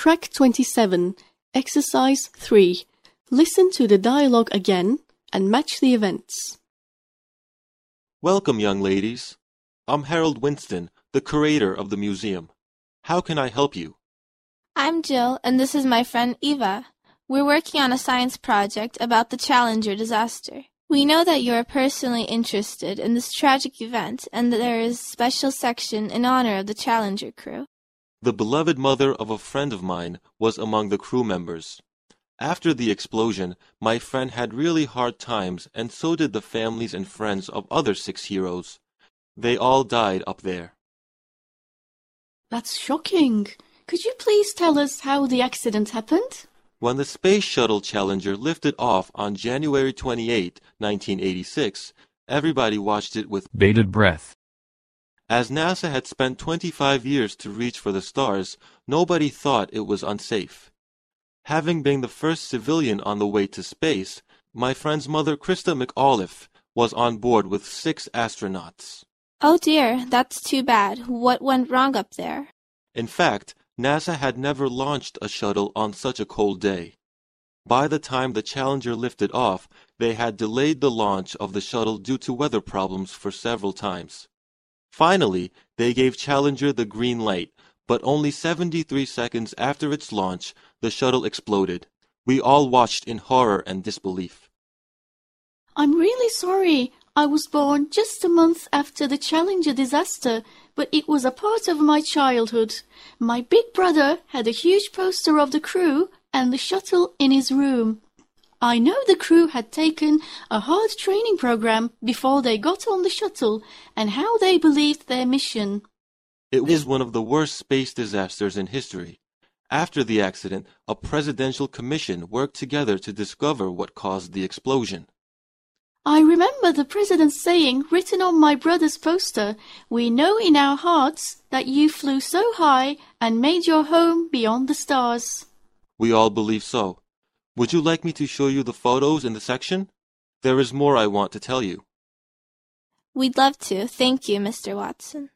Track 27, Exercise 3. Listen to the dialogue again and match the events. Welcome, young ladies. I'm Harold Winston, the curator of the museum. How can I help you? I'm Jill, and this is my friend Eva. We're working on a science project about the Challenger disaster. We know that you are personally interested in this tragic event and that there is a special section in honor of the Challenger crew. The beloved mother of a friend of mine was among the crew members. After the explosion, my friend had really hard times, and so did the families and friends of other six heroes. They all died up there. That's shocking. Could you please tell us how the accident happened? When the Space Shuttle Challenger lifted off on January 28, 1986, everybody watched it with bated breath. As NASA had spent 25 years to reach for the stars, nobody thought it was unsafe. Having been the first civilian on the way to space, my friend's mother, Christa McAuliffe, was on board with six astronauts. Oh dear, that's too bad. What went wrong up there? In fact, NASA had never launched a shuttle on such a cold day. By the time the Challenger lifted off, they had delayed the launch of the shuttle due to weather problems for several times. Finally, they gave Challenger the green light, but only 73 seconds after its launch, the shuttle exploded. We all watched in horror and disbelief. I'm really sorry. I was born just a month after the Challenger disaster, but it was a part of my childhood. My big brother had a huge poster of the crew and the shuttle in his room. I know the crew had taken a hard training program before they got on the shuttle and how they believed their mission. It was one of the worst space disasters in history. After the accident, a presidential commission worked together to discover what caused the explosion. I remember the president saying, written on my brother's poster, We know in our hearts that you flew so high and made your home beyond the stars. We all believe so. Would you like me to show you the photos in the section? There is more I want to tell you. We'd love to. Thank you, Mr. Watson.